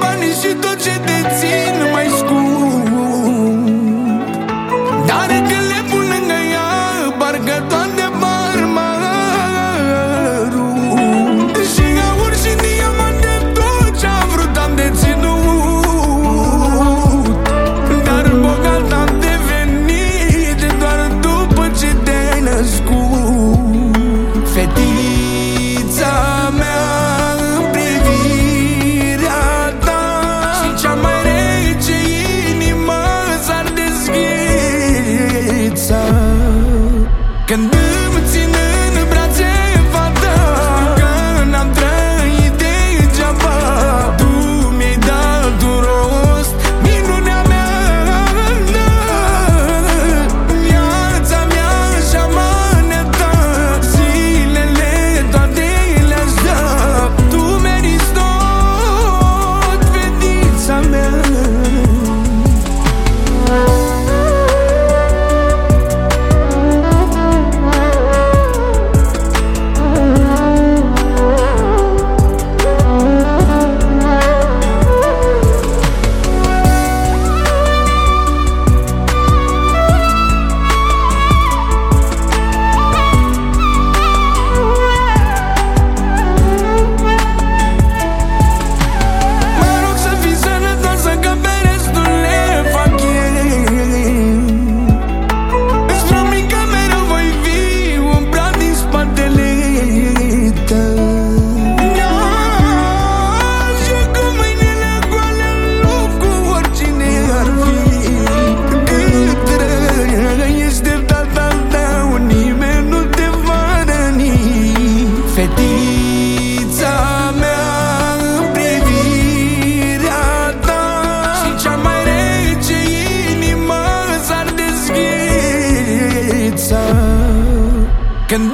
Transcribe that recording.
把你 banii Fetița mea în privirea ta. Și cea mai rece inimă s-ar deschidea Când